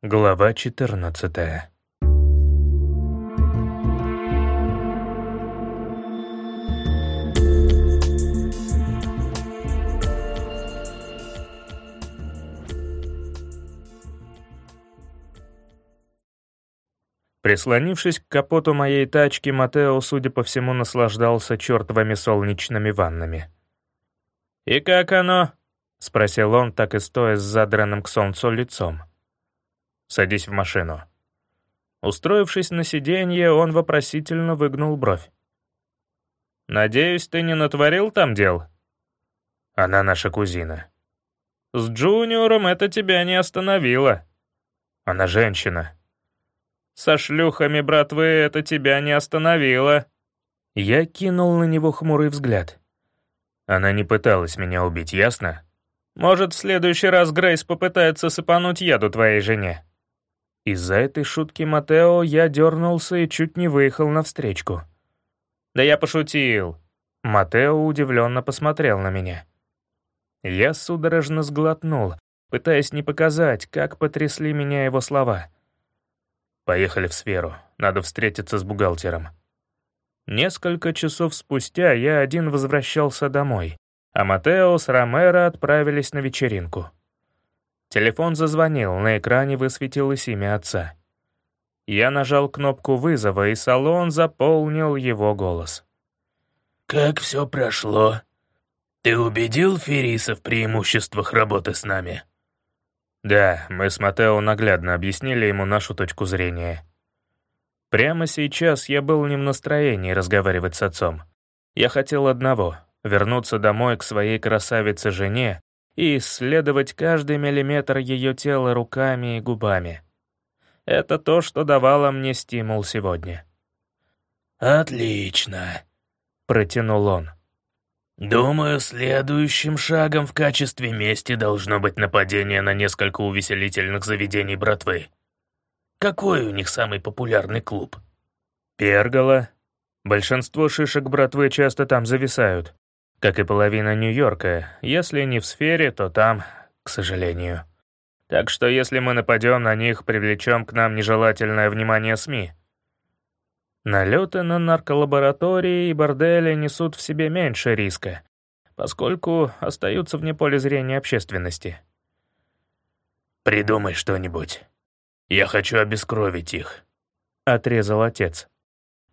Глава 14 Прислонившись к капоту моей тачки, Матео, судя по всему, наслаждался чертовыми солнечными ваннами. «И как оно?» — спросил он, так и стоя с задранным к солнцу лицом. «Садись в машину». Устроившись на сиденье, он вопросительно выгнул бровь. «Надеюсь, ты не натворил там дел?» «Она наша кузина». «С Джуниором это тебя не остановило». «Она женщина», со шлюхами, братвы, это тебя не остановило». Я кинул на него хмурый взгляд. Она не пыталась меня убить, ясно? Может, в следующий раз Грейс попытается сыпануть яду твоей жене. Из-за этой шутки Матео я дернулся и чуть не выехал навстречку. «Да я пошутил». Матео удивленно посмотрел на меня. Я судорожно сглотнул, пытаясь не показать, как потрясли меня его слова — Поехали в сферу. Надо встретиться с бухгалтером. Несколько часов спустя я один возвращался домой, а Матео с Ромеро отправились на вечеринку. Телефон зазвонил, на экране высветилось имя отца. Я нажал кнопку вызова, и салон заполнил его голос. «Как все прошло? Ты убедил Фериса в преимуществах работы с нами?» Да, мы с Матео наглядно объяснили ему нашу точку зрения. Прямо сейчас я был не в настроении разговаривать с отцом. Я хотел одного — вернуться домой к своей красавице-жене и исследовать каждый миллиметр ее тела руками и губами. Это то, что давало мне стимул сегодня. «Отлично», — протянул он. «Думаю, следующим шагом в качестве мести должно быть нападение на несколько увеселительных заведений братвы. Какой у них самый популярный клуб?» «Пергола. Большинство шишек братвы часто там зависают, как и половина Нью-Йорка. Если не в сфере, то там, к сожалению. Так что если мы нападем на них, привлечем к нам нежелательное внимание СМИ». Налеты на нарколаборатории и бордели несут в себе меньше риска, поскольку остаются вне поля зрения общественности. «Придумай что-нибудь. Я хочу обескровить их», — отрезал отец.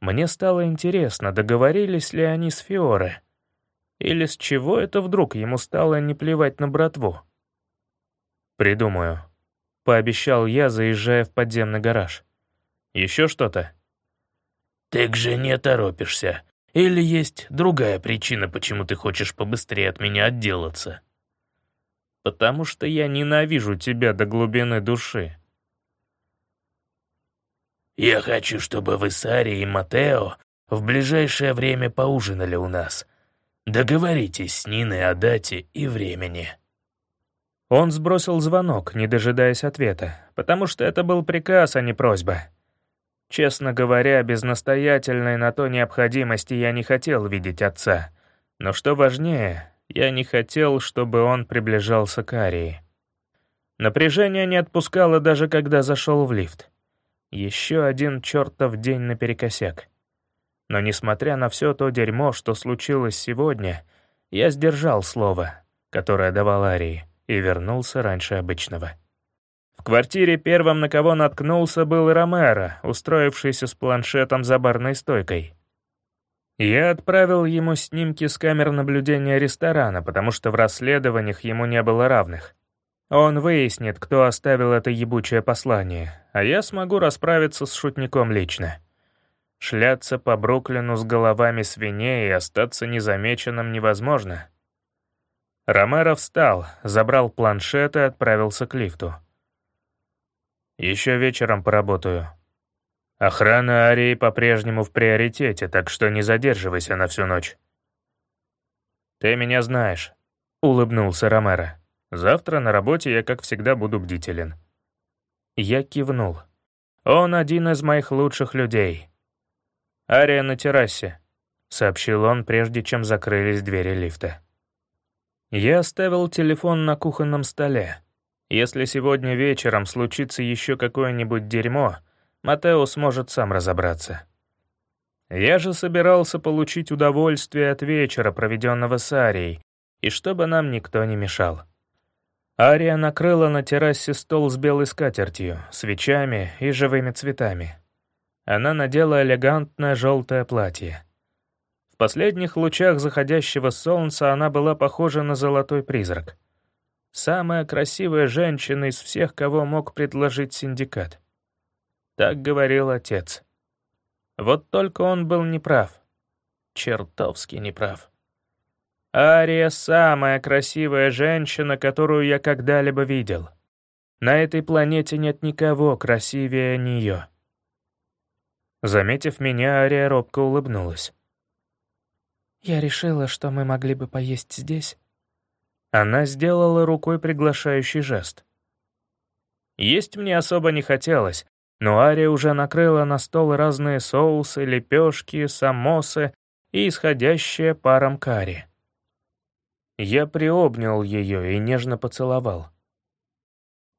Мне стало интересно, договорились ли они с Фиоре. Или с чего это вдруг ему стало не плевать на братву? «Придумаю», — пообещал я, заезжая в подземный гараж. «Еще что-то?» «Ты к жене торопишься. Или есть другая причина, почему ты хочешь побыстрее от меня отделаться?» «Потому что я ненавижу тебя до глубины души». «Я хочу, чтобы вы с и Матео в ближайшее время поужинали у нас. Договоритесь с Ниной о дате и времени». Он сбросил звонок, не дожидаясь ответа, потому что это был приказ, а не просьба. Честно говоря, без настоятельной на то необходимости я не хотел видеть отца. Но что важнее, я не хотел, чтобы он приближался к Арии. Напряжение не отпускало даже когда зашел в лифт. Еще один чертов день наперекосяк. Но несмотря на все то дерьмо, что случилось сегодня, я сдержал слово, которое давал Арии, и вернулся раньше обычного квартире первым, на кого наткнулся, был Ромеро, устроившийся с планшетом за барной стойкой. Я отправил ему снимки с камер наблюдения ресторана, потому что в расследованиях ему не было равных. Он выяснит, кто оставил это ебучее послание, а я смогу расправиться с шутником лично. Шляться по Бруклину с головами свиней и остаться незамеченным невозможно. Ромеро встал, забрал планшет и отправился к лифту. Еще вечером поработаю. Охрана Арии по-прежнему в приоритете, так что не задерживайся на всю ночь. Ты меня знаешь, улыбнулся Ромеро. Завтра на работе я, как всегда, буду бдителен. Я кивнул. Он один из моих лучших людей. Ария на террасе, сообщил он, прежде чем закрылись двери лифта. Я оставил телефон на кухонном столе. Если сегодня вечером случится еще какое-нибудь дерьмо, Матео сможет сам разобраться. Я же собирался получить удовольствие от вечера, проведенного с Арией, и чтобы нам никто не мешал. Ария накрыла на террасе стол с белой скатертью, свечами и живыми цветами. Она надела элегантное желтое платье. В последних лучах заходящего солнца она была похожа на золотой призрак. Самая красивая женщина из всех, кого мог предложить синдикат. Так говорил отец. Вот только он был неправ. Чертовски неправ. Ария — самая красивая женщина, которую я когда-либо видел. На этой планете нет никого красивее нее. Заметив меня, Ария робко улыбнулась. «Я решила, что мы могли бы поесть здесь». Она сделала рукой приглашающий жест. Есть мне особо не хотелось, но Ария уже накрыла на стол разные соусы, лепешки, самосы и исходящее паром карри. Я приобнял ее и нежно поцеловал.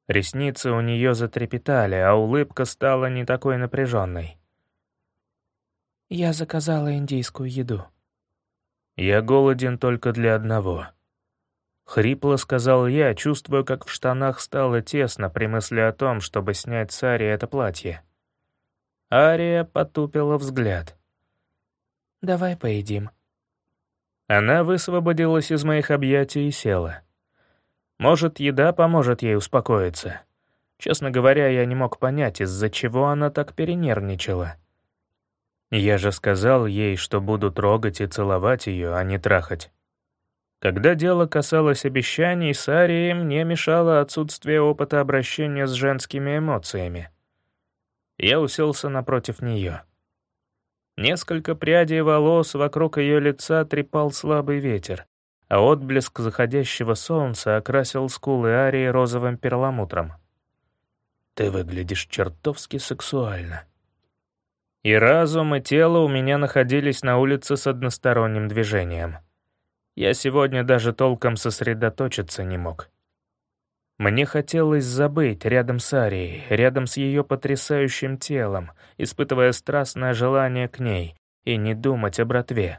Ресницы у нее затрепетали, а улыбка стала не такой напряженной. «Я заказала индийскую еду». «Я голоден только для одного». Хрипло сказал я, чувствуя, как в штанах стало тесно при мысли о том, чтобы снять с Арии это платье. Ария потупила взгляд. «Давай поедим», она высвободилась из моих объятий и села. Может, еда поможет ей успокоиться. Честно говоря, я не мог понять, из-за чего она так перенервничала. Я же сказал ей, что буду трогать и целовать ее, а не трахать. Когда дело касалось обещаний, Сарии мне мешало отсутствие опыта обращения с женскими эмоциями. Я уселся напротив нее. Несколько прядей волос вокруг ее лица трепал слабый ветер, а отблеск заходящего солнца окрасил скулы Арии розовым перламутром. «Ты выглядишь чертовски сексуально». И разум, и тело у меня находились на улице с односторонним движением. Я сегодня даже толком сосредоточиться не мог. Мне хотелось забыть рядом с Арией, рядом с ее потрясающим телом, испытывая страстное желание к ней, и не думать о братве.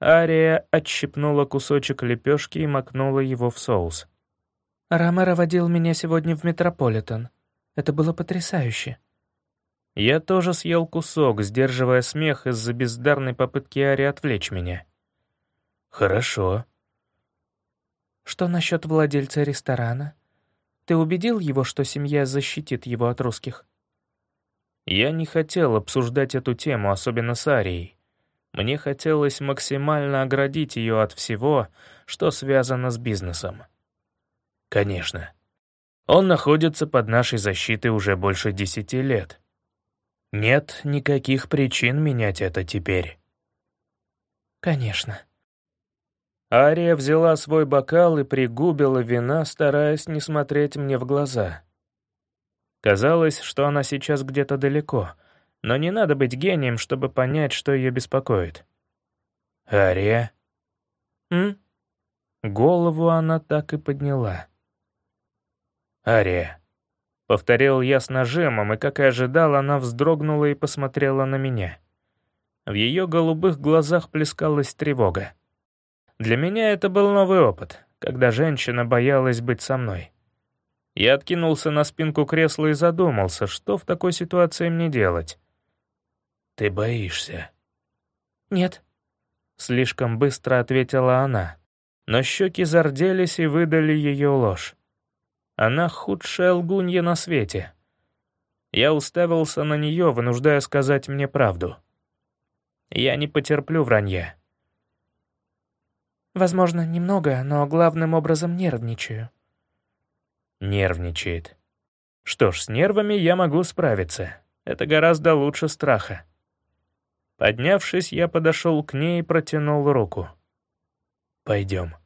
Ария отщипнула кусочек лепешки и макнула его в соус. «Ромеро водил меня сегодня в Метрополитен. Это было потрясающе». Я тоже съел кусок, сдерживая смех из-за бездарной попытки Ари отвлечь меня. «Хорошо». «Что насчет владельца ресторана?» Ты убедил его, что семья защитит его от русских?» Я не хотел обсуждать эту тему, особенно с Арией. Мне хотелось максимально оградить ее от всего, что связано с бизнесом. Конечно. Он находится под нашей защитой уже больше десяти лет. Нет никаких причин менять это теперь. Конечно. Ария взяла свой бокал и пригубила вина, стараясь не смотреть мне в глаза. Казалось, что она сейчас где-то далеко, но не надо быть гением, чтобы понять, что ее беспокоит. «Ария?» «М?» Голову она так и подняла. «Ария», — повторил я с нажимом, и, как и ожидал, она вздрогнула и посмотрела на меня. В ее голубых глазах плескалась тревога. Для меня это был новый опыт, когда женщина боялась быть со мной. Я откинулся на спинку кресла и задумался, что в такой ситуации мне делать. «Ты боишься?» «Нет», — слишком быстро ответила она, но щеки зарделись и выдали ее ложь. Она худшая лгунья на свете. Я уставился на нее, вынуждая сказать мне правду. Я не потерплю вранья. Возможно, немного, но главным образом нервничаю. Нервничает. Что ж, с нервами я могу справиться. Это гораздо лучше страха. Поднявшись, я подошел к ней и протянул руку. «Пойдем».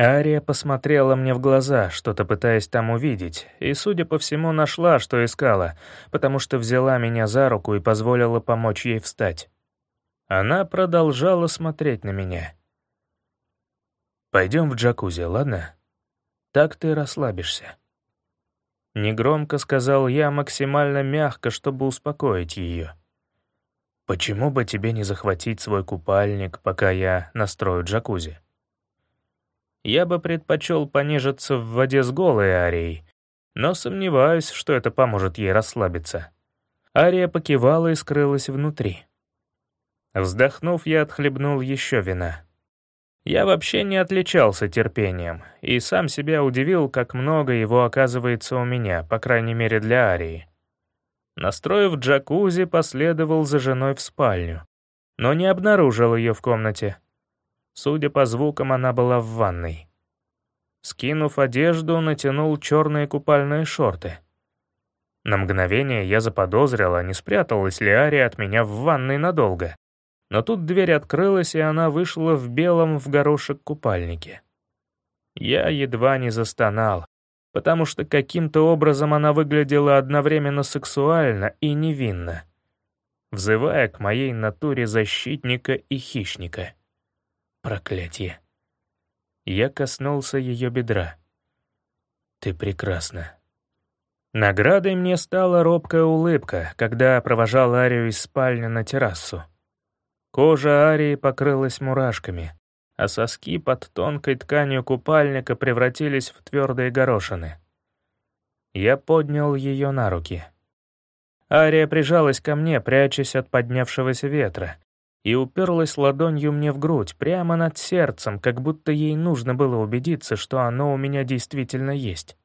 Ария посмотрела мне в глаза, что-то пытаясь там увидеть, и, судя по всему, нашла, что искала, потому что взяла меня за руку и позволила помочь ей встать. Она продолжала смотреть на меня. «Пойдем в джакузи, ладно?» Так ты расслабишься. Негромко сказал я, максимально мягко, чтобы успокоить ее. Почему бы тебе не захватить свой купальник, пока я настрою джакузи? Я бы предпочел понежиться в воде с голой Арией, но сомневаюсь, что это поможет ей расслабиться. Ария покивала и скрылась внутри. Вздохнув, я отхлебнул еще вина. Я вообще не отличался терпением, и сам себя удивил, как много его оказывается у меня, по крайней мере для Арии. Настроив джакузи, последовал за женой в спальню, но не обнаружил ее в комнате. Судя по звукам, она была в ванной. Скинув одежду, натянул черные купальные шорты. На мгновение я заподозрил, а не спряталась ли Ария от меня в ванной надолго. Но тут дверь открылась, и она вышла в белом в горошек купальнике. Я едва не застонал, потому что каким-то образом она выглядела одновременно сексуально и невинно, взывая к моей натуре защитника и хищника. Проклятие. Я коснулся ее бедра. «Ты прекрасна». Наградой мне стала робкая улыбка, когда провожал Арию из спальни на террасу. Кожа Арии покрылась мурашками, а соски под тонкой тканью купальника превратились в твердые горошины. Я поднял ее на руки. Ария прижалась ко мне, прячась от поднявшегося ветра, и уперлась ладонью мне в грудь, прямо над сердцем, как будто ей нужно было убедиться, что оно у меня действительно есть.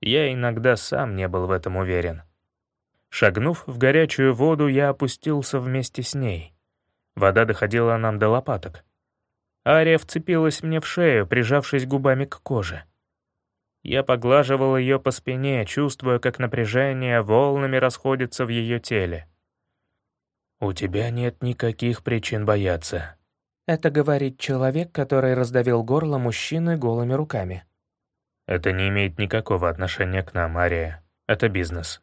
Я иногда сам не был в этом уверен. Шагнув в горячую воду, я опустился вместе с ней. Вода доходила нам до лопаток. Ария вцепилась мне в шею, прижавшись губами к коже. Я поглаживал ее по спине, чувствуя, как напряжение волнами расходится в ее теле. «У тебя нет никаких причин бояться», — это говорит человек, который раздавил горло мужчины голыми руками. «Это не имеет никакого отношения к нам, Ария. Это бизнес».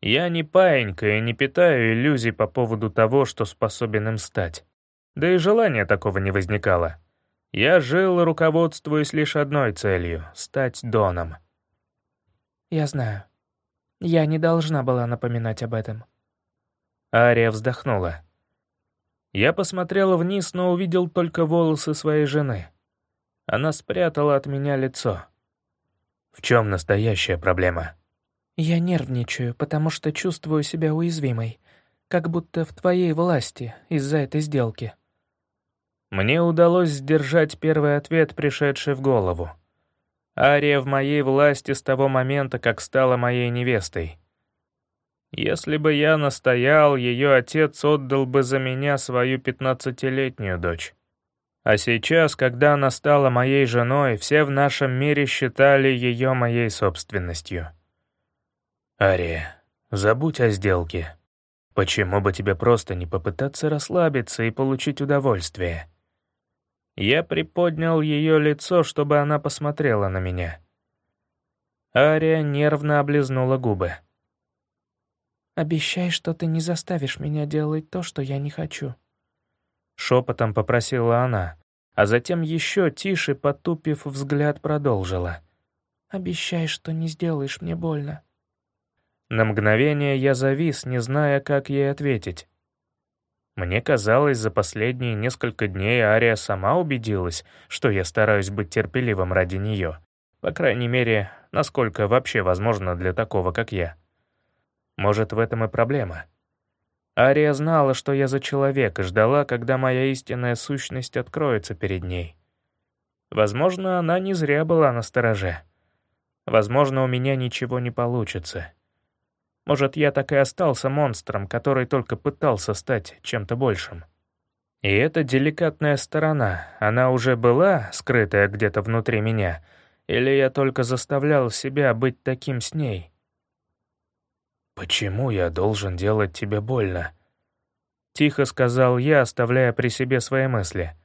Я не паинька и не питаю иллюзий по поводу того, что способен им стать. Да и желания такого не возникало. Я жил, руководствуясь лишь одной целью — стать Доном. «Я знаю. Я не должна была напоминать об этом». Ария вздохнула. Я посмотрел вниз, но увидел только волосы своей жены. Она спрятала от меня лицо. В чем настоящая проблема? «Я нервничаю, потому что чувствую себя уязвимой, как будто в твоей власти из-за этой сделки». Мне удалось сдержать первый ответ, пришедший в голову. Ария в моей власти с того момента, как стала моей невестой. Если бы я настоял, ее отец отдал бы за меня свою пятнадцатилетнюю дочь. А сейчас, когда она стала моей женой, все в нашем мире считали ее моей собственностью. «Ария, забудь о сделке. Почему бы тебе просто не попытаться расслабиться и получить удовольствие?» Я приподнял ее лицо, чтобы она посмотрела на меня. Ария нервно облизнула губы. «Обещай, что ты не заставишь меня делать то, что я не хочу». Шепотом попросила она, а затем еще тише, потупив взгляд, продолжила. «Обещай, что не сделаешь мне больно». На мгновение я завис, не зная, как ей ответить. Мне казалось, за последние несколько дней Ария сама убедилась, что я стараюсь быть терпеливым ради нее. По крайней мере, насколько вообще возможно для такого, как я. Может, в этом и проблема. Ария знала, что я за человек, и ждала, когда моя истинная сущность откроется перед ней. Возможно, она не зря была на стороже. Возможно, у меня ничего не получится. Может, я так и остался монстром, который только пытался стать чем-то большим. И эта деликатная сторона, она уже была скрытая где-то внутри меня, или я только заставлял себя быть таким с ней? «Почему я должен делать тебе больно?» Тихо сказал я, оставляя при себе свои мысли.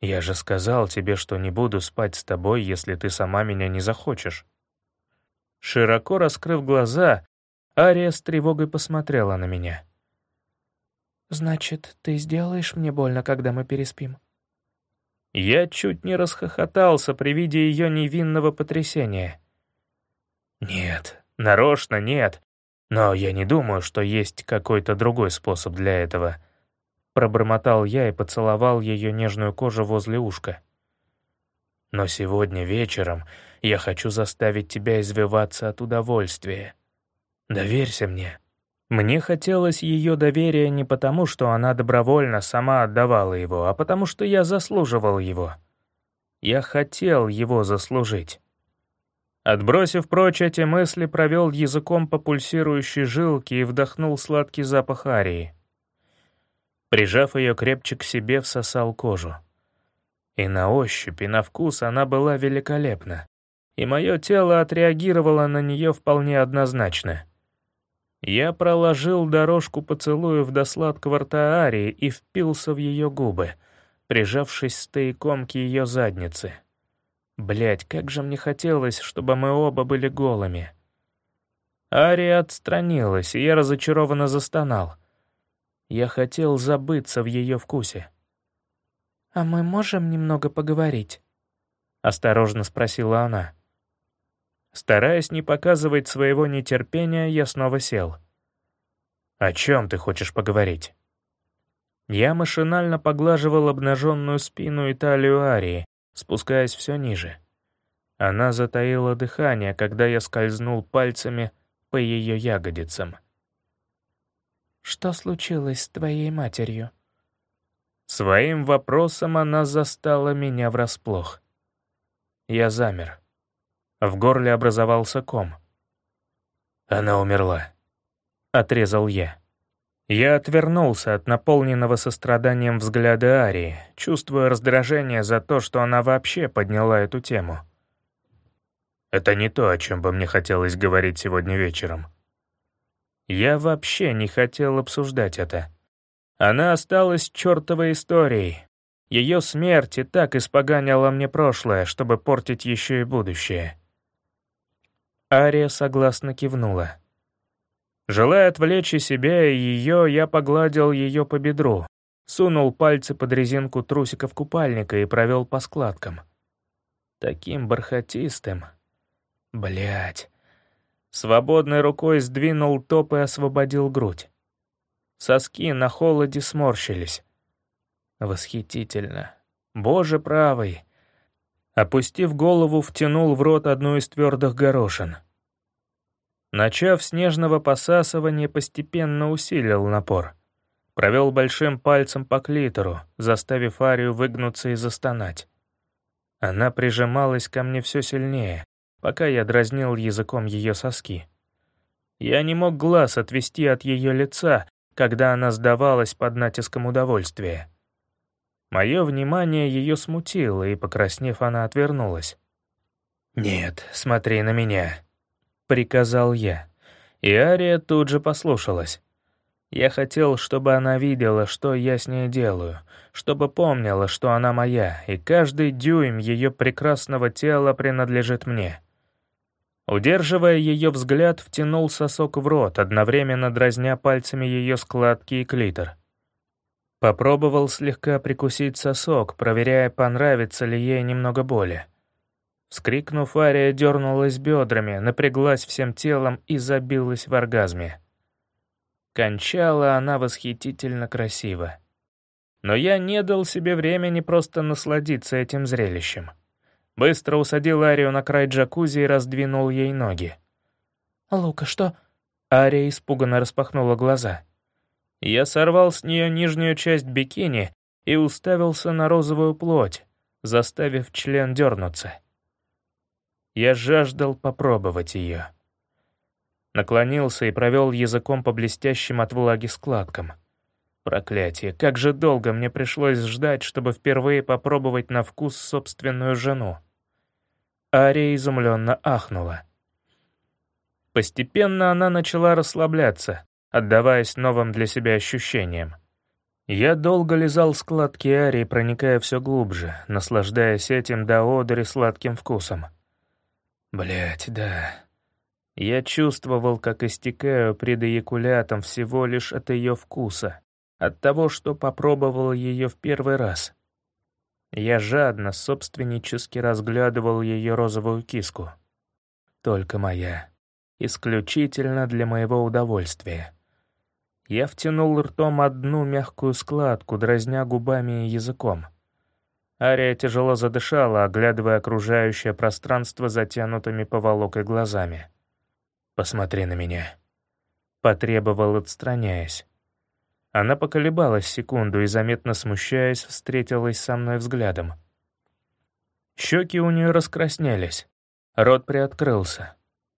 «Я же сказал тебе, что не буду спать с тобой, если ты сама меня не захочешь». Широко раскрыв глаза, Ария с тревогой посмотрела на меня. «Значит, ты сделаешь мне больно, когда мы переспим?» Я чуть не расхохотался при виде ее невинного потрясения. Нет, нарочно нет. Но я не думаю, что есть какой-то другой способ для этого. Пробормотал я и поцеловал ее нежную кожу возле ушка. Но сегодня вечером я хочу заставить тебя извиваться от удовольствия. Доверься мне. Мне хотелось ее доверия не потому, что она добровольно сама отдавала его, а потому что я заслуживал его. Я хотел его заслужить. Отбросив прочь эти мысли, провел языком по пульсирующей жилке и вдохнул сладкий запах арии. Прижав ее крепче к себе, всосал кожу. И на ощупь, и на вкус она была великолепна. И мое тело отреагировало на нее вполне однозначно — я проложил дорожку поцелуев до сладкого рта Арии и впился в ее губы, прижавшись стояком к ее заднице. Блять, как же мне хотелось, чтобы мы оба были голыми. Ария отстранилась, и я разочарованно застонал. Я хотел забыться в ее вкусе. «А мы можем немного поговорить?» — осторожно спросила она. Стараясь не показывать своего нетерпения, я снова сел. «О чем ты хочешь поговорить?» Я машинально поглаживал обнаженную спину и талию Арии, спускаясь все ниже. Она затаила дыхание, когда я скользнул пальцами по ее ягодицам. «Что случилось с твоей матерью?» Своим вопросом она застала меня врасплох. Я замер. В горле образовался ком. «Она умерла», — отрезал я. Я отвернулся от наполненного состраданием взгляда Арии, чувствуя раздражение за то, что она вообще подняла эту тему. Это не то, о чем бы мне хотелось говорить сегодня вечером. Я вообще не хотел обсуждать это. Она осталась чертовой историей. Ее смерть и так испоганила мне прошлое, чтобы портить еще и будущее. Ария согласно кивнула. Желая отвлечь и себя, и ее, я погладил ее по бедру, сунул пальцы под резинку трусиков купальника и провел по складкам. Таким бархатистым. Блять. Свободной рукой сдвинул топ и освободил грудь. Соски на холоде сморщились. Восхитительно. Боже правый. Опустив голову, втянул в рот одну из твердых горошин. Начав с нежного посасывания, постепенно усилил напор. Провел большим пальцем по клитору, заставив Арию выгнуться и застонать. Она прижималась ко мне все сильнее, пока я дразнил языком ее соски. Я не мог глаз отвести от ее лица, когда она сдавалась под натиском удовольствия. Мое внимание ее смутило, и, покраснев, она отвернулась. «Нет, смотри на меня», — приказал я. И Ария тут же послушалась. Я хотел, чтобы она видела, что я с ней делаю, чтобы помнила, что она моя, и каждый дюйм ее прекрасного тела принадлежит мне. Удерживая ее взгляд, втянул сосок в рот, одновременно дразня пальцами ее складки и клитор. Попробовал слегка прикусить сосок, проверяя, понравится ли ей немного боли. Вскрикнув, Ария дернулась бедрами, напряглась всем телом и забилась в оргазме. Кончала она восхитительно красиво. Но я не дал себе времени просто насладиться этим зрелищем. Быстро усадил Арию на край джакузи и раздвинул ей ноги. «Лука, что?» Ария испуганно распахнула глаза. Я сорвал с нее нижнюю часть бикини и уставился на розовую плоть, заставив член дернуться. Я жаждал попробовать ее. Наклонился и провел языком по блестящим от влаги складкам. Проклятие, как же долго мне пришлось ждать, чтобы впервые попробовать на вкус собственную жену. Ария изумленно ахнула. Постепенно она начала расслабляться, отдаваясь новым для себя ощущениям. Я долго лизал складки Арии, проникая все глубже, наслаждаясь этим до одури сладким вкусом. Блять, да. Я чувствовал, как истекаю пред эякулятом всего лишь от ее вкуса, от того, что попробовал ее в первый раз. Я жадно, собственнически разглядывал ее розовую киску. Только моя. Исключительно для моего удовольствия. Я втянул ртом одну мягкую складку, дразня губами и языком. Ария тяжело задышала, оглядывая окружающее пространство затянутыми поволокой глазами. «Посмотри на меня», — потребовал, отстраняясь. Она поколебалась секунду и, заметно смущаясь, встретилась со мной взглядом. Щеки у нее раскраснелись, рот приоткрылся.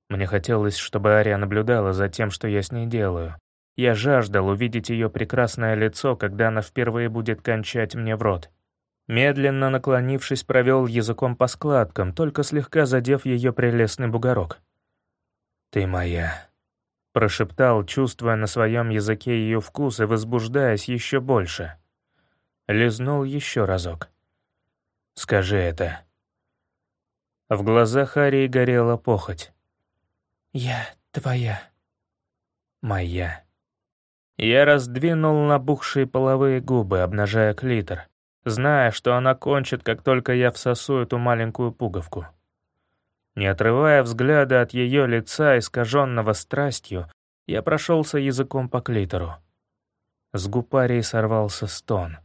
Мне хотелось, чтобы Ария наблюдала за тем, что я с ней делаю, я жаждал увидеть ее прекрасное лицо, когда она впервые будет кончать мне в рот. Медленно наклонившись, провел языком по складкам, только слегка задев ее прелестный бугорок. «Ты моя», — прошептал, чувствуя на своем языке ее вкус и возбуждаясь еще больше. Лизнул еще разок. «Скажи это». В глазах Арии горела похоть. «Я твоя». «Моя». Я раздвинул набухшие половые губы, обнажая клитор, зная, что она кончит, как только я всосу эту маленькую пуговку. Не отрывая взгляда от ее лица, искаженного страстью, я прошелся языком по клитору. С гупарии сорвался стон.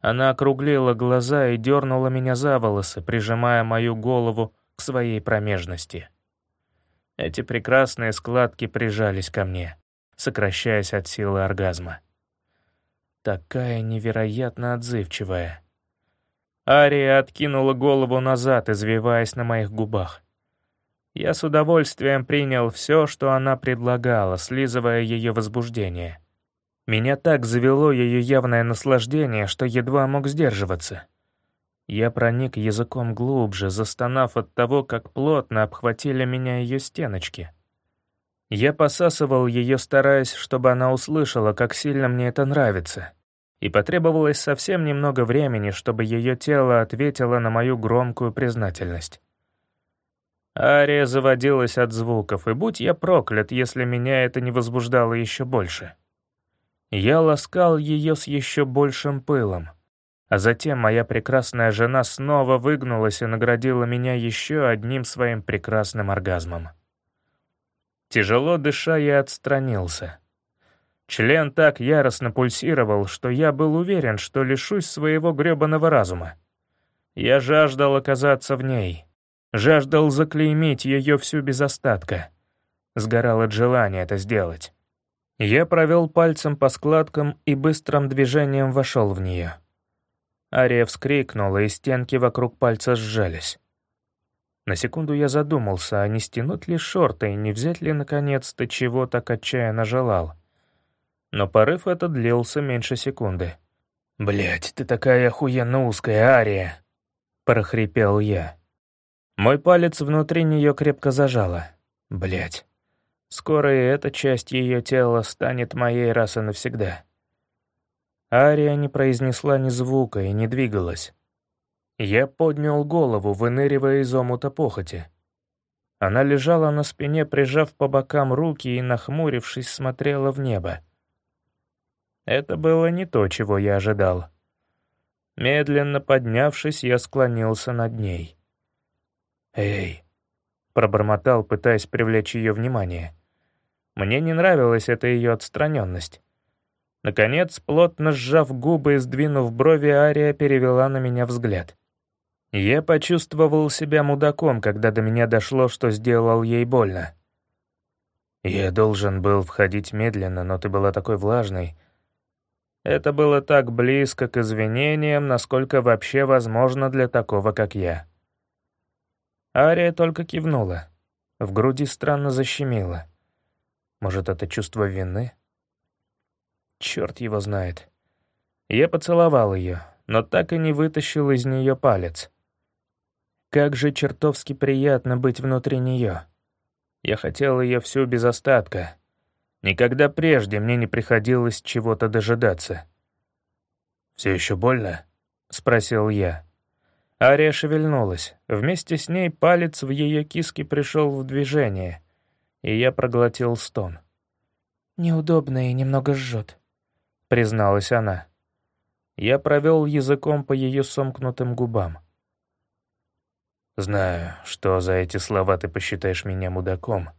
Она округлила глаза и дернула меня за волосы, прижимая мою голову к своей промежности. Эти прекрасные складки прижались ко мне сокращаясь от силы оргазма. Такая невероятно отзывчивая. Ария откинула голову назад, извиваясь на моих губах. Я с удовольствием принял все, что она предлагала, слизывая ее возбуждение. Меня так завело ее явное наслаждение, что едва мог сдерживаться. Я проник языком глубже, застонав от того, как плотно обхватили меня ее стеночки. Я посасывал ее, стараясь, чтобы она услышала, как сильно мне это нравится. И потребовалось совсем немного времени, чтобы ее тело ответило на мою громкую признательность. Ария заводилась от звуков, и будь я проклят, если меня это не возбуждало еще больше. Я ласкал ее с еще большим пылом. А затем моя прекрасная жена снова выгнулась и наградила меня еще одним своим прекрасным оргазмом. Тяжело дыша, я отстранился. Член так яростно пульсировал, что я был уверен, что лишусь своего грёбаного разума. Я жаждал оказаться в ней, жаждал заклеймить ее всю без остатка. Сгорал от желания это сделать. Я провел пальцем по складкам и быстрым движением вошел в нее. Ария вскрикнула, и стенки вокруг пальца сжались. На секунду я задумался, а не стянуть ли шорты и не взять ли наконец-то чего так отчаянно желал. Но порыв этот длился меньше секунды. Блять, ты такая охуенно узкая, Ария!» — прохрипел я. Мой палец внутри нее крепко зажало. Блять. Скоро и эта часть ее тела станет моей раз и навсегда. Ария не произнесла ни звука и не двигалась. Я поднял голову, выныривая из омута похоти. Она лежала на спине, прижав по бокам руки и, нахмурившись, смотрела в небо. Это было не то, чего я ожидал. Медленно поднявшись, я склонился над ней. «Эй!» — пробормотал, пытаясь привлечь ее внимание. Мне не нравилась эта ее отстраненность. Наконец, плотно сжав губы и сдвинув брови, Ария перевела на меня взгляд. Я почувствовал себя мудаком, когда до меня дошло, что сделал ей больно. Я должен был входить медленно, но ты была такой влажной. Это было так близко к извинениям, насколько вообще возможно для такого, как я. Ария только кивнула. В груди странно защемило. Может, это чувство вины? Черт его знает. Я поцеловал ее, но так и не вытащил из нее палец. Как же чертовски приятно быть внутри нее. Я хотел ее всю без остатка. Никогда прежде мне не приходилось чего-то дожидаться. «Все еще больно?» — спросил я. Ария шевельнулась. Вместе с ней палец в ее киске пришел в движение, и я проглотил стон. «Неудобно и немного жжет», — призналась она. Я провел языком по ее сомкнутым губам. Знаю, что за эти слова ты посчитаешь меня мудаком,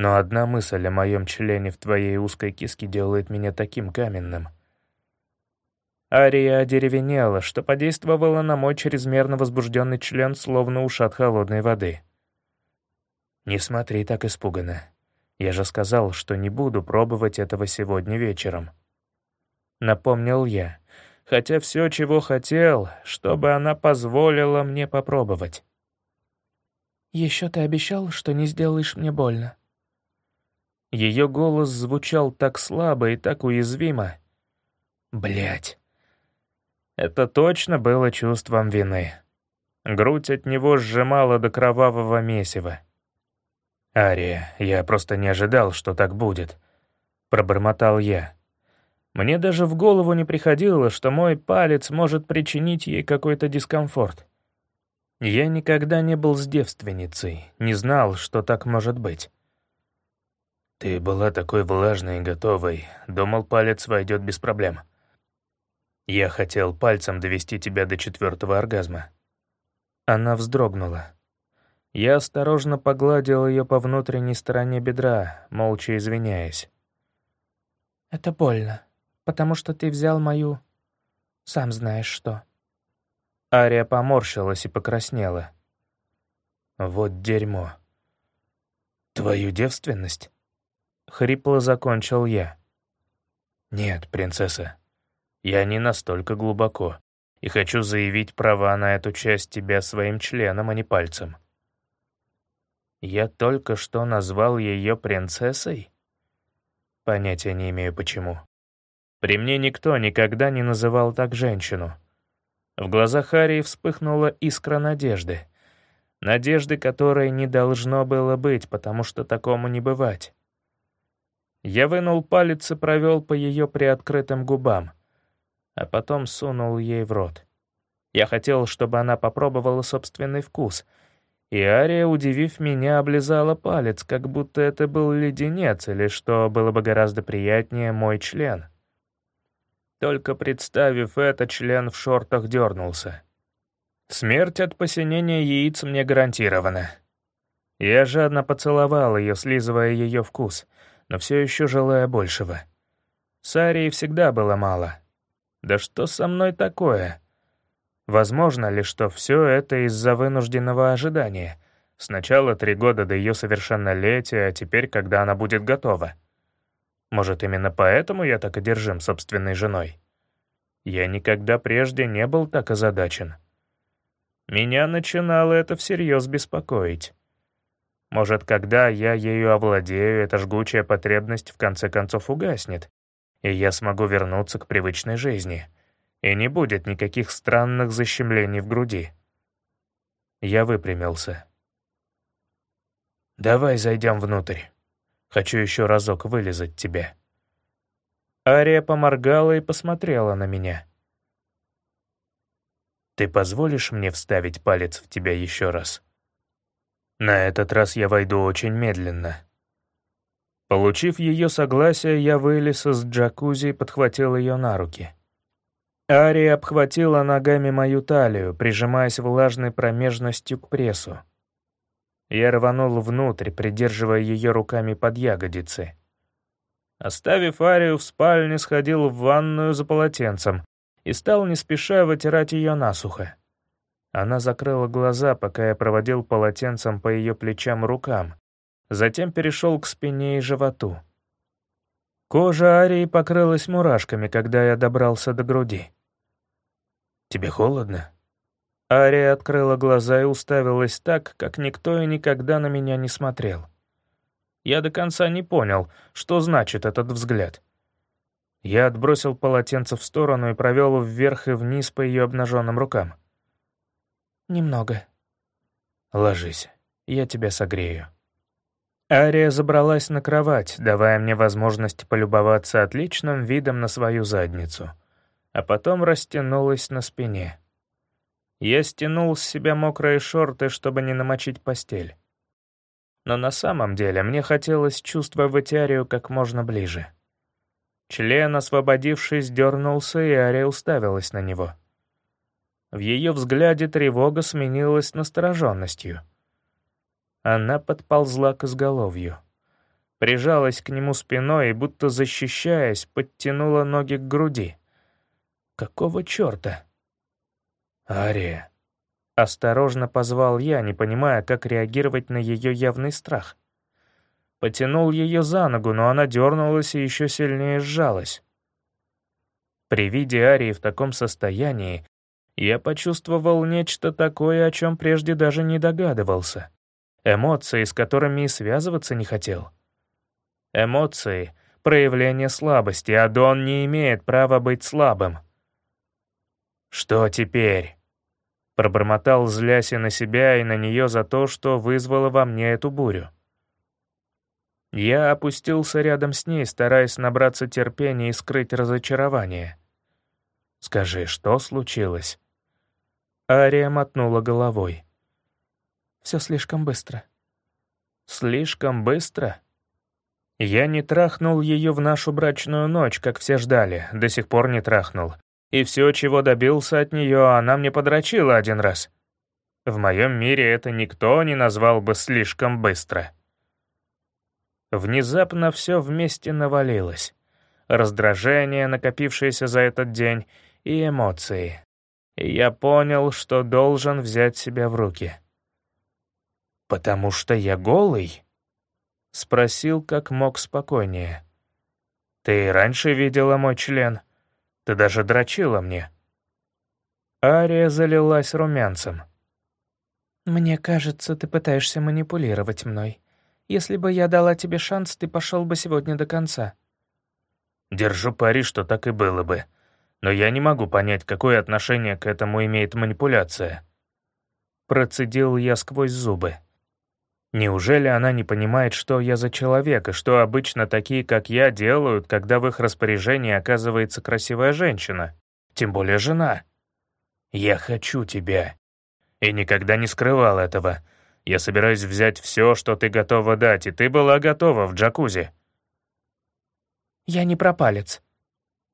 но одна мысль о моем члене в твоей узкой киске делает меня таким каменным. Ария одеревенела, что подействовало на мой чрезмерно возбужденный член, словно ушат холодной воды. «Не смотри так испуганно. Я же сказал, что не буду пробовать этого сегодня вечером». Напомнил я, хотя все, чего хотел, чтобы она позволила мне попробовать. «Еще ты обещал, что не сделаешь мне больно». Ее голос звучал так слабо и так уязвимо. Блять. Это точно было чувством вины. Грудь от него сжимала до кровавого месива. «Ария, я просто не ожидал, что так будет», — пробормотал я. Мне даже в голову не приходило, что мой палец может причинить ей какой-то дискомфорт. Я никогда не был с девственницей, не знал, что так может быть. «Ты была такой влажной и готовой, думал, палец войдет без проблем. Я хотел пальцем довести тебя до четвертого оргазма». Она вздрогнула. Я осторожно погладил ее по внутренней стороне бедра, молча извиняясь. «Это больно, потому что ты взял мою... сам знаешь что». Ария поморщилась и покраснела. «Вот дерьмо. Твою девственность?» Хрипло закончил я. «Нет, принцесса, я не настолько глубоко и хочу заявить права на эту часть тебя своим членом, а не пальцем. Я только что назвал ее принцессой? Понятия не имею почему. При мне никто никогда не называл так женщину. В глазах Харри вспыхнула искра надежды. Надежды, которой не должно было быть, потому что такому не бывать. Я вынул палец и провел по ее приоткрытым губам, а потом сунул ей в рот. Я хотел, чтобы она попробовала собственный вкус — и Ария, удивив меня, облизала палец, как будто это был леденец, или, что было бы гораздо приятнее, мой член. Только представив это, член в шортах дернулся. Смерть от посинения яиц мне гарантирована. Я жадно поцеловал ее, слизывая ее вкус, но все еще желая большего. С Арией всегда было мало. Да что со мной такое? Возможно ли, что все это из-за вынужденного ожидания? Сначала три года до ее совершеннолетия, а теперь, когда она будет готова. Может, именно поэтому я так одержим собственной женой? Я никогда прежде не был так озадачен. Меня начинало это всерьез беспокоить. Может, когда я ею овладею, эта жгучая потребность в конце концов угаснет, и я смогу вернуться к привычной жизни — и не будет никаких странных защемлений в груди. Я выпрямился. «Давай зайдем внутрь. Хочу еще разок вылезать тебя». Ария поморгала и посмотрела на меня. «Ты позволишь мне вставить палец в тебя еще раз?» «На этот раз я войду очень медленно». Получив ее согласие, я вылез из джакузи и подхватил ее на руки. Ария обхватила ногами мою талию, прижимаясь влажной промежностью к прессу. Я рванул внутрь, придерживая ее руками под ягодицы. Оставив Арию в спальне, сходил в ванную за полотенцем и стал не спеша вытирать ее насухо. Она закрыла глаза, пока я проводил полотенцем по ее плечам рукам, затем перешел к спине и животу. Кожа Арии покрылась мурашками, когда я добрался до груди. «Тебе холодно?» Ария открыла глаза и уставилась так, как никто и никогда на меня не смотрел. Я до конца не понял, что значит этот взгляд. Я отбросил полотенце в сторону и провел вверх и вниз по ее обнаженным рукам. «Немного». «Ложись, я тебя согрею». Ария забралась на кровать, давая мне возможность полюбоваться отличным видом на свою задницу — а потом растянулась на спине. Я стянул с себя мокрые шорты, чтобы не намочить постель. Но на самом деле мне хотелось чувствовать Арию как можно ближе. Член, освободившись, дернулся, и Ария уставилась на него. В ее взгляде тревога сменилась настороженностью. Она подползла к изголовью. Прижалась к нему спиной и, будто защищаясь, подтянула ноги к груди. «Какого черта?» «Ария!» Осторожно позвал я, не понимая, как реагировать на ее явный страх. Потянул ее за ногу, но она дернулась и еще сильнее сжалась. При виде Арии в таком состоянии я почувствовал нечто такое, о чем прежде даже не догадывался. Эмоции, с которыми и связываться не хотел. Эмоции — проявление слабости, а Дон не имеет права быть слабым. «Что теперь?» Пробормотал, злясь и на себя, и на нее за то, что вызвало во мне эту бурю. Я опустился рядом с ней, стараясь набраться терпения и скрыть разочарование. «Скажи, что случилось?» Ария мотнула головой. «Все слишком быстро». «Слишком быстро?» Я не трахнул ее в нашу брачную ночь, как все ждали, до сих пор не трахнул. И все, чего добился от нее, она мне подрочила один раз. В моем мире это никто не назвал бы слишком быстро. Внезапно все вместе навалилось. Раздражение, накопившееся за этот день, и эмоции и я понял, что должен взять себя в руки. «Потому что я голый?» — спросил как мог спокойнее. «Ты раньше видела мой член. Ты даже дрочила мне». Ария залилась румянцем. «Мне кажется, ты пытаешься манипулировать мной. Если бы я дала тебе шанс, ты пошел бы сегодня до конца». «Держу пари, что так и было бы», но я не могу понять, какое отношение к этому имеет манипуляция. Процедил я сквозь зубы. Неужели она не понимает, что я за человек, и что обычно такие, как я, делают, когда в их распоряжении оказывается красивая женщина? Тем более жена. Я хочу тебя. И никогда не скрывал этого. Я собираюсь взять все, что ты готова дать, и ты была готова в джакузи. Я не пропалец.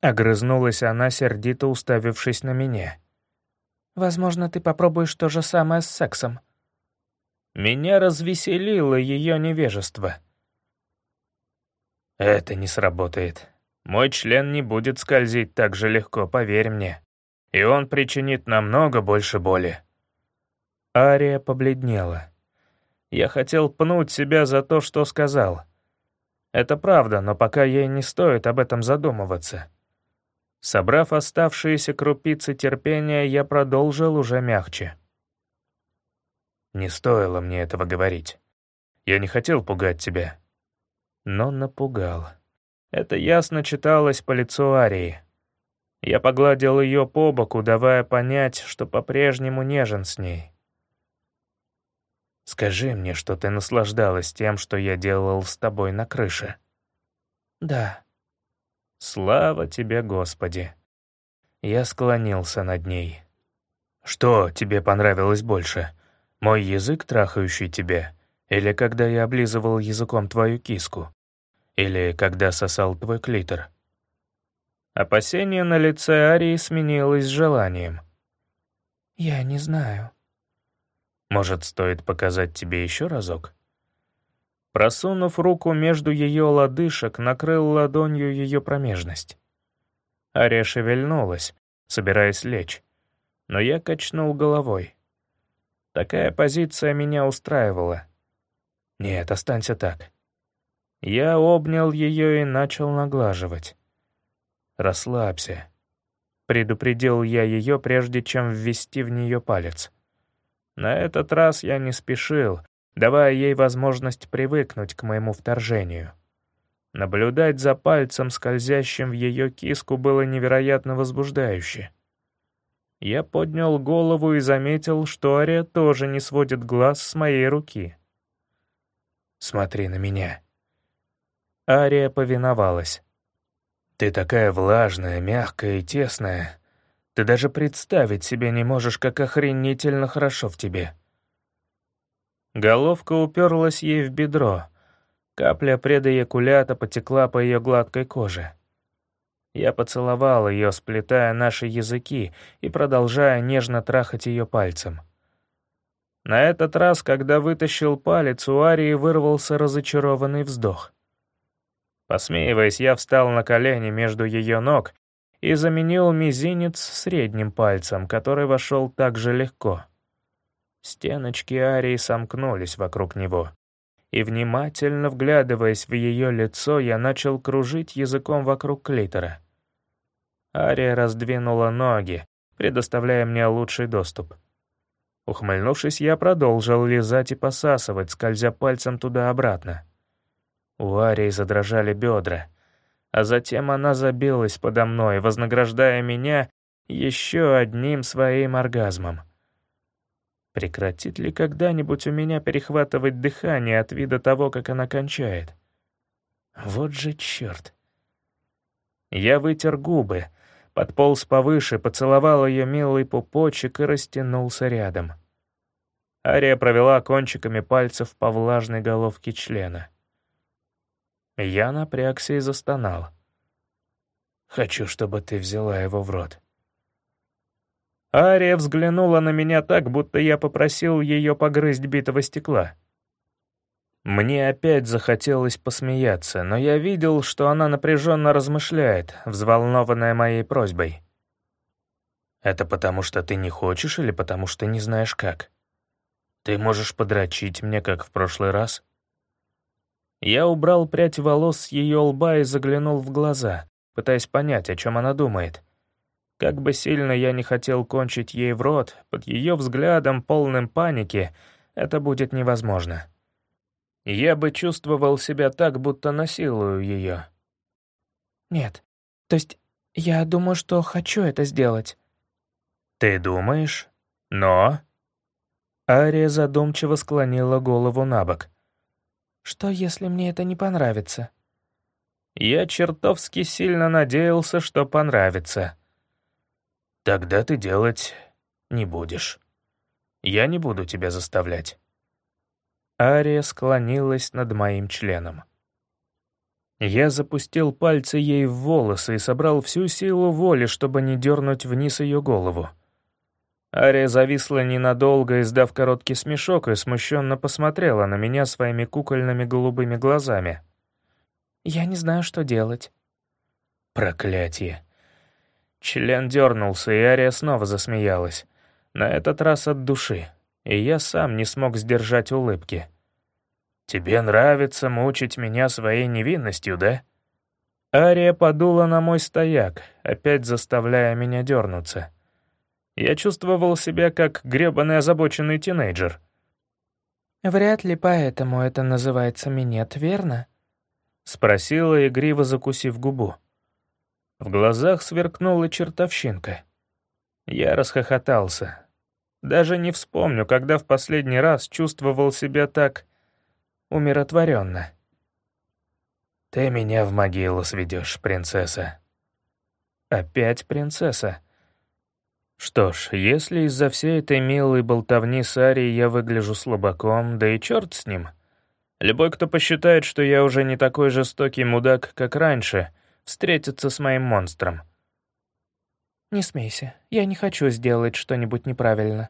Огрызнулась она, сердито уставившись на меня. «Возможно, ты попробуешь то же самое с сексом». Меня развеселило ее невежество. «Это не сработает. Мой член не будет скользить так же легко, поверь мне. И он причинит намного больше боли». Ария побледнела. Я хотел пнуть себя за то, что сказал. Это правда, но пока ей не стоит об этом задумываться. Собрав оставшиеся крупицы терпения, я продолжил уже мягче. Не стоило мне этого говорить. Я не хотел пугать тебя. Но напугал. Это ясно читалось по лицу Арии. Я погладил ее по боку, давая понять, что по-прежнему нежен с ней. «Скажи мне, что ты наслаждалась тем, что я делал с тобой на крыше». «Да», Слава тебе, Господи!» Я склонился над ней. «Что тебе понравилось больше? Мой язык, трахающий тебя? Или когда я облизывал языком твою киску? Или когда сосал твой клитор?» Опасение на лице Арии сменилось желанием. «Я не знаю». «Может, стоит показать тебе еще разок?» Просунув руку между ее лодыжек, накрыл ладонью ее промежность. Ария шевельнулась, собираясь лечь, но я качнул головой. Такая позиция меня устраивала. «Нет, останься так». Я обнял ее и начал наглаживать. «Расслабься», — предупредил я ее, прежде чем ввести в нее палец. На этот раз я не спешил, давая ей возможность привыкнуть к моему вторжению. Наблюдать за пальцем, скользящим в ее киску, было невероятно возбуждающе. Я поднял голову и заметил, что Ария тоже не сводит глаз с моей руки. «Смотри на меня». Ария повиновалась. «Ты такая влажная, мягкая и тесная. Ты даже представить себе не можешь, как охренительно хорошо в тебе». Головка уперлась ей в бедро. Капля предоякулята потекла по ее гладкой коже. Я поцеловал ее, сплетая наши языки и продолжая нежно трахать ее пальцем. На этот раз, когда вытащил палец, у Арии вырвался разочарованный вздох. Посмеиваясь, я встал на колени между ее ног и заменил мизинец средним пальцем, который вошел так же легко. Стеночки Арии сомкнулись вокруг него, и, внимательно вглядываясь в ее лицо, я начал кружить языком вокруг клитора. Ария раздвинула ноги, предоставляя мне лучший доступ. Ухмыльнувшись, я продолжил лизать и посасывать, скользя пальцем туда-обратно. У Арии задрожали бедра, а затем она забилась подо мной, вознаграждая меня еще одним своим оргазмом. Прекратит ли когда-нибудь у меня перехватывать дыхание от вида того, как она кончает? Вот же черт. Я вытер губы, подполз повыше, поцеловал ее милый пупочек и растянулся рядом. Ария провела кончиками пальцев по влажной головке члена. Я напрягся и застонал. «Хочу, чтобы ты взяла его в рот». Ария взглянула на меня так, будто я попросил ее погрызть битого стекла. Мне опять захотелось посмеяться, но я видел, что она напряженно размышляет, взволнованная моей просьбой. «Это потому, что ты не хочешь или потому, что не знаешь как? Ты можешь подрочить мне, как в прошлый раз?» Я убрал прядь волос с ее лба и заглянул в глаза, пытаясь понять, о чем она думает. Как бы сильно я не хотел кончить ей в рот, под ее взглядом, полным паники, это будет невозможно. Я бы чувствовал себя так, будто насилую ее. «Нет, то есть я думаю, что хочу это сделать». «Ты думаешь? Но...» Ария задумчиво склонила голову на бок. Что, если мне это не понравится? Я чертовски сильно надеялся, что понравится. Тогда ты делать не будешь. Я не буду тебя заставлять. Ария склонилась над моим членом. Я запустил пальцы ей в волосы и собрал всю силу воли, чтобы не дернуть вниз ее голову. Ария зависла ненадолго, издав короткий смешок, и смущенно посмотрела на меня своими кукольными голубыми глазами. «Я не знаю, что делать». Проклятие. Член дернулся, и Ария снова засмеялась. На этот раз от души, и я сам не смог сдержать улыбки. «Тебе нравится мучить меня своей невинностью, да?» Ария подула на мой стояк, опять заставляя меня дернуться. Я чувствовал себя как грёбаный озабоченный тинейджер. «Вряд ли поэтому это называется минет, верно?» — спросила, игриво закусив губу. В глазах сверкнула чертовщинка. Я расхохотался. Даже не вспомню, когда в последний раз чувствовал себя так умиротворенно. «Ты меня в могилу сведешь, принцесса». «Опять принцесса?» Что ж, если из-за всей этой милой болтовни с Арией я выгляжу слабаком, да и черт с ним. Любой, кто посчитает, что я уже не такой жестокий мудак, как раньше, встретится с моим монстром. «Не смейся, я не хочу сделать что-нибудь неправильно».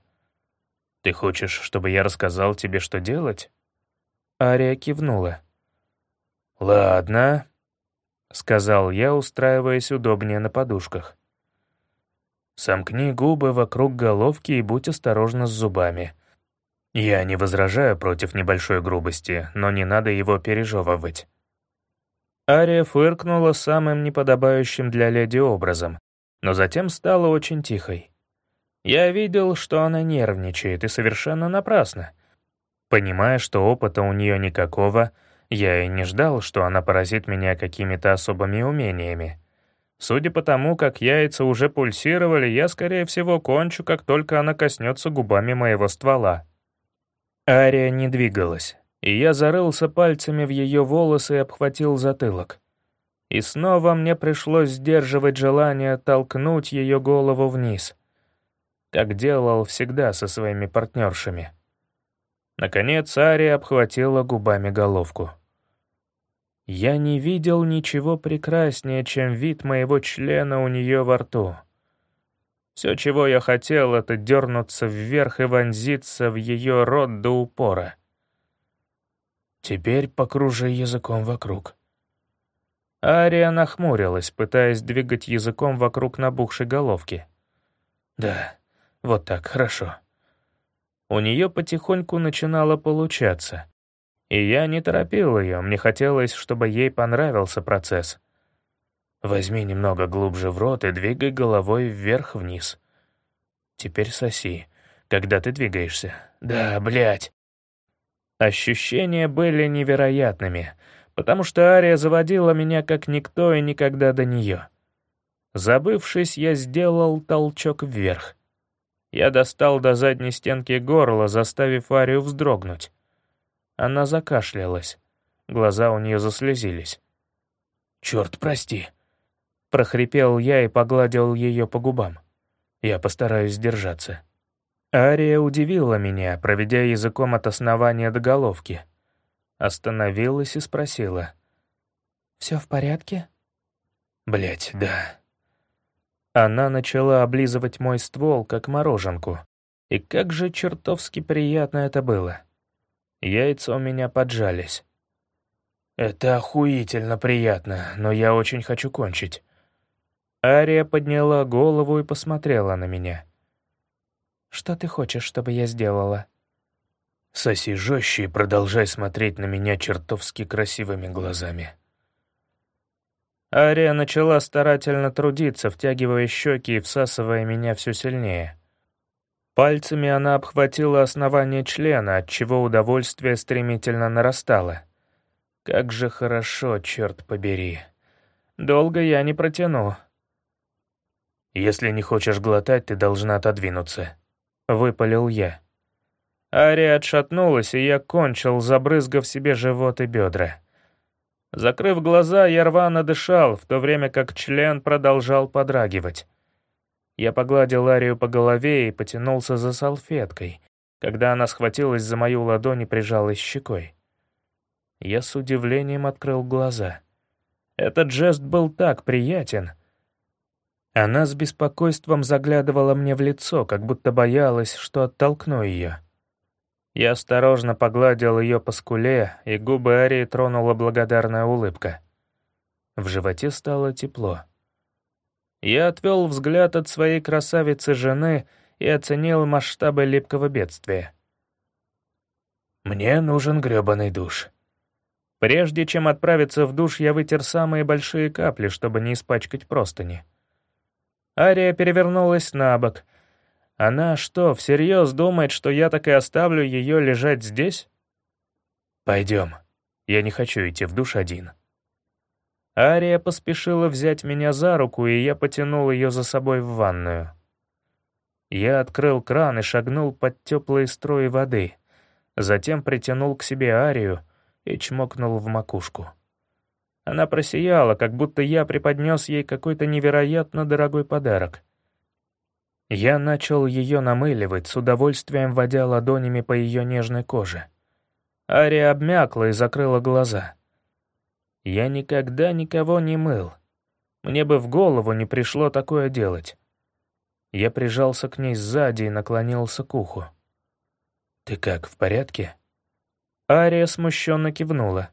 «Ты хочешь, чтобы я рассказал тебе, что делать?» Ария кивнула. «Ладно», — сказал я, устраиваясь удобнее на подушках. Сомкни губы вокруг головки и будь осторожна с зубами. Я не возражаю против небольшой грубости, но не надо его пережевывать. Ария фыркнула самым неподобающим для леди образом, но затем стала очень тихой. Я видел, что она нервничает, и совершенно напрасно. Понимая, что опыта у нее никакого, я и не ждал, что она поразит меня какими-то особыми умениями. Судя по тому, как яйца уже пульсировали, я, скорее всего, кончу, как только она коснется губами моего ствола. Ария не двигалась, и я зарылся пальцами в ее волосы и обхватил затылок. И снова мне пришлось сдерживать желание толкнуть ее голову вниз, как делал всегда со своими партнершами. Наконец Ария обхватила губами головку. Я не видел ничего прекраснее, чем вид моего члена у нее во рту. Все, чего я хотел, это дернуться вверх и вонзиться в ее рот до упора. Теперь покружи языком вокруг. Ария нахмурилась, пытаясь двигать языком вокруг набухшей головки. Да, вот так, хорошо. У нее потихоньку начинало получаться. И я не торопил ее, мне хотелось, чтобы ей понравился процесс. Возьми немного глубже в рот и двигай головой вверх-вниз. Теперь соси, когда ты двигаешься. Да, блядь. Ощущения были невероятными, потому что Ария заводила меня как никто и никогда до нее. Забывшись, я сделал толчок вверх. Я достал до задней стенки горла, заставив Арию вздрогнуть. Она закашлялась. Глаза у нее заслезились. «Черт, прости!» Прохрипел я и погладил ее по губам. Я постараюсь сдержаться. Ария удивила меня, проведя языком от основания до головки. Остановилась и спросила. «Все в порядке?» Блять, да». Она начала облизывать мой ствол, как мороженку. И как же чертовски приятно это было. Яйца у меня поджались. «Это охуительно приятно, но я очень хочу кончить». Ария подняла голову и посмотрела на меня. «Что ты хочешь, чтобы я сделала?» «Соси жестче и продолжай смотреть на меня чертовски красивыми глазами». Ария начала старательно трудиться, втягивая щеки и всасывая меня все сильнее. Пальцами она обхватила основание члена, отчего удовольствие стремительно нарастало. Как же хорошо, черт побери. Долго я не протяну. «Если не хочешь глотать, ты должна отодвинуться», — выпалил я. Ария отшатнулась, и я кончил, забрызгав себе живот и бедра. Закрыв глаза, я рвано дышал, в то время как член продолжал подрагивать. Я погладил Арию по голове и потянулся за салфеткой, когда она схватилась за мою ладонь и прижалась щекой. Я с удивлением открыл глаза. Этот жест был так приятен — она с беспокойством заглядывала мне в лицо, как будто боялась, что оттолкну ее. Я осторожно погладил ее по скуле, и губы Арии тронула благодарная улыбка. В животе стало тепло. Я отвел взгляд от своей красавицы-жены и оценил масштабы липкого бедствия. «Мне нужен грёбаный душ». Прежде чем отправиться в душ, я вытер самые большие капли, чтобы не испачкать простыни. Ария перевернулась на бок. Она что, всерьез думает, что я так и оставлю ее лежать здесь? Пойдем. Я не хочу идти в душ один. Ария поспешила взять меня за руку, и я потянул ее за собой в ванную. Я открыл кран и шагнул под теплые струи воды, затем притянул к себе Арию и чмокнул в макушку. Она просияла, как будто я преподнес ей какой-то невероятно дорогой подарок. Я начал ее намыливать, с удовольствием водя ладонями по ее нежной коже. Ария обмякла и закрыла глаза. Я никогда никого не мыл. Мне бы в голову не пришло такое делать. Я прижался к ней сзади и наклонился к уху. «Ты как, в порядке?» Ария смущенно кивнула.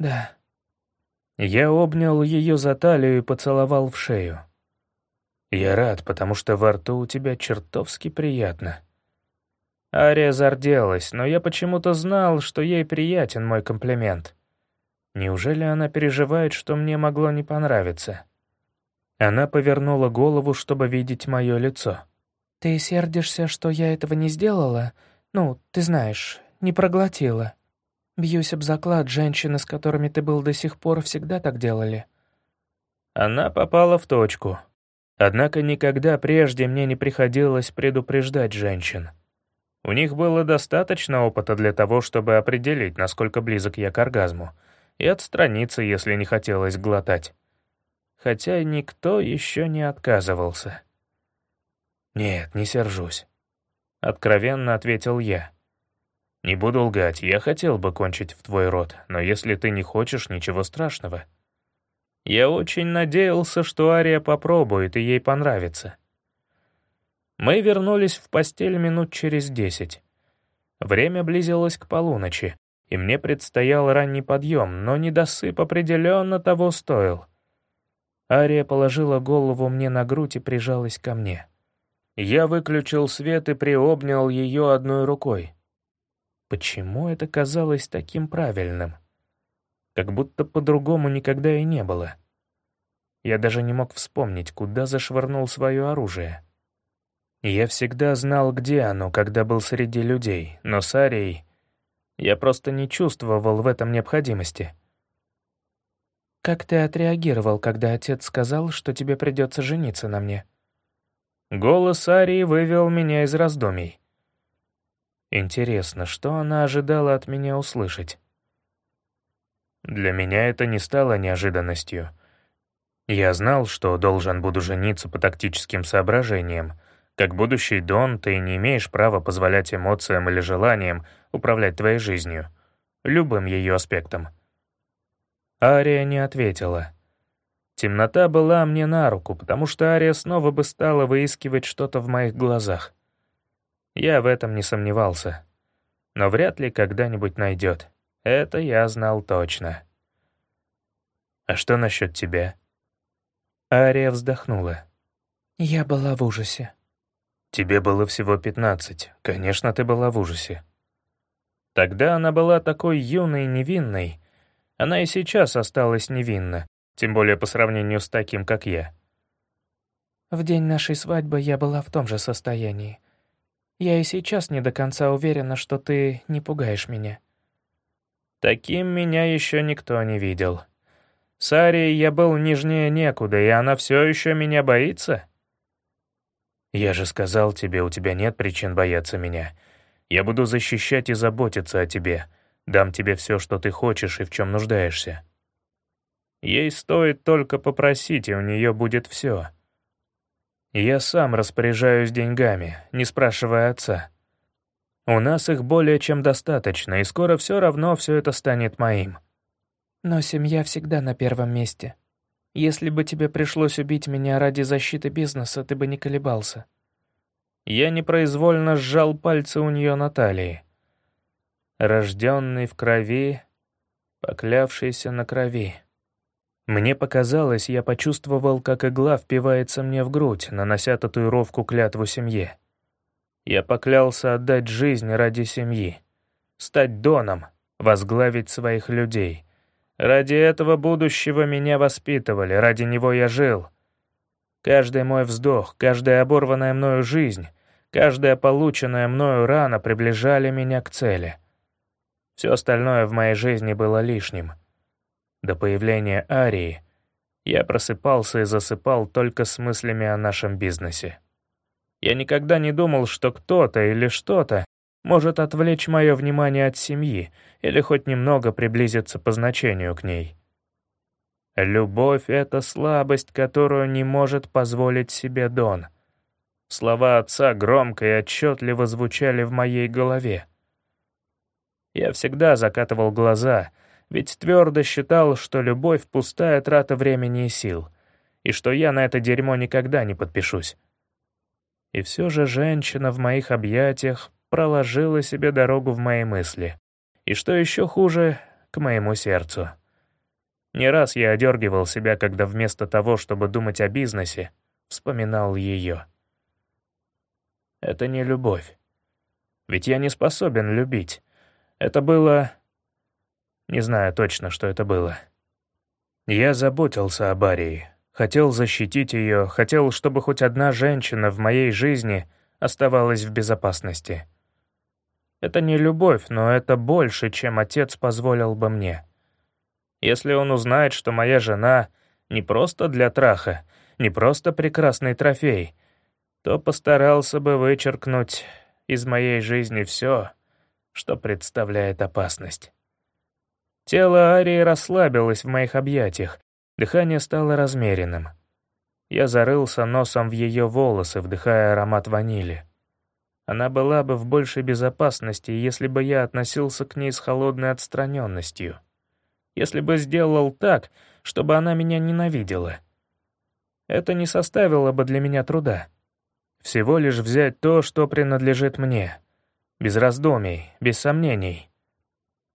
«Да». Я обнял ее за талию и поцеловал в шею. «Я рад, потому что во рту у тебя чертовски приятно». Ария зарделась, но я почему-то знал, что ей приятен мой комплимент. Неужели она переживает, что мне могло не понравиться? Она повернула голову, чтобы видеть мое лицо. «Ты сердишься, что я этого не сделала? Ну, ты знаешь, не проглотила». Бьюсь об заклад, женщины, с которыми ты был до сих пор, всегда так делали». Она попала в точку. Однако никогда прежде мне не приходилось предупреждать женщин. У них было достаточно опыта для того, чтобы определить, насколько близок я к оргазму, и отстраниться, если не хотелось глотать. Хотя никто еще не отказывался. «Нет, не сержусь», — откровенно ответил я. Не буду лгать, я хотел бы кончить в твой род, но если ты не хочешь, ничего страшного. Я очень надеялся, что Ария попробует, и ей понравится. Мы вернулись в постель минут через десять. Время близилось к полуночи, и мне предстоял ранний подъем, но недосып определенно того стоил. Ария положила голову мне на грудь и прижалась ко мне. Я выключил свет и приобнял ее одной рукой. Почему это казалось таким правильным? Как будто по-другому никогда и не было. Я даже не мог вспомнить, куда зашвырнул свое оружие. Я всегда знал, где оно, когда был среди людей, но с Арией я просто не чувствовал в этом необходимости. «Как ты отреагировал, когда отец сказал, что тебе придется жениться на мне?» Голос Арии вывел меня из раздумий. Интересно, что она ожидала от меня услышать? Для меня это не стало неожиданностью. Я знал, что должен буду жениться по тактическим соображениям. Как будущий Дон, ты не имеешь права позволять эмоциям или желаниям управлять твоей жизнью, любым ее аспектом. Ария не ответила. Темнота была мне на руку, потому что Ария снова бы стала выискивать что-то в моих глазах. Я в этом не сомневался. Но вряд ли когда-нибудь найдет. Это я знал точно. «А что насчет тебя?» Ария вздохнула. «Я была в ужасе». «Тебе было всего пятнадцать. Конечно, ты была в ужасе». Тогда она была такой юной и невинной. Она и сейчас осталась невинна, тем более по сравнению с таким, как я. В день нашей свадьбы я была в том же состоянии. Я и сейчас не до конца уверена, что ты не пугаешь меня». Таким меня еще никто не видел. С Арией я был нежнее некуда, и она все еще меня боится? Я же сказал тебе, у тебя нет причин бояться меня. Я буду защищать и заботиться о тебе. Дам тебе все, что ты хочешь и в чем нуждаешься. Ей стоит только попросить, и у нее будет все. Я сам распоряжаюсь деньгами, не спрашивая отца. У нас их более чем достаточно, и скоро все равно все это станет моим. Но семья всегда на первом месте. Если бы тебе пришлось убить меня ради защиты бизнеса, ты бы не колебался. Я непроизвольно сжал пальцы у нее на талии. Рожденный в крови, поклявшийся на крови. Мне показалось, я почувствовал, как игла впивается мне в грудь, нанося татуировку клятву семье. Я поклялся отдать жизнь ради семьи, стать доном, возглавить своих людей. Ради этого будущего меня воспитывали, ради него я жил. Каждый мой вздох, каждая оборванная мною жизнь, каждая полученная мною рана приближали меня к цели. Все остальное в моей жизни было лишним — до появления Арии я просыпался и засыпал только с мыслями о нашем бизнесе. Я никогда не думал, что кто-то или что-то может отвлечь мое внимание от семьи или хоть немного приблизиться по значению к ней. «Любовь — это слабость, которую не может позволить себе Дон». Слова отца громко и отчетливо звучали в моей голове. Я всегда закатывал глаза — ведь твердо считал, что любовь — пустая трата времени и сил, и что я на это дерьмо никогда не подпишусь. И все же женщина в моих объятиях проложила себе дорогу в мои мысли. И что еще хуже, к моему сердцу. Не раз я одергивал себя, когда вместо того, чтобы думать о бизнесе, вспоминал ее. Это не любовь. Ведь я не способен любить. Это было не знаю точно, что это было. Я заботился о Барии, хотел защитить ее, хотел, чтобы хоть одна женщина в моей жизни оставалась в безопасности. Это не любовь, но это больше, чем отец позволил бы мне. Если он узнает, что моя жена не просто для траха, не просто прекрасный трофей, то постарался бы вычеркнуть из моей жизни все, что представляет опасность. Тело Арии расслабилось в моих объятиях, дыхание стало размеренным. Я зарылся носом в ее волосы, вдыхая аромат ванили. Она была бы в большей безопасности, если бы я относился к ней с холодной отстраненностью. Если бы сделал так, чтобы она меня ненавидела. Это не составило бы для меня труда. Всего лишь взять то, что принадлежит мне. Без раздумий, без сомнений.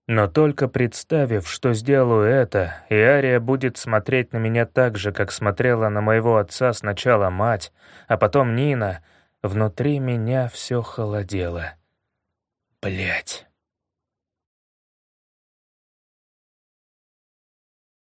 Но только представив, что сделаю это, и Ария будет смотреть на меня так же, как смотрела на моего отца сначала мать, а потом Нина, внутри меня все холодело. Блять.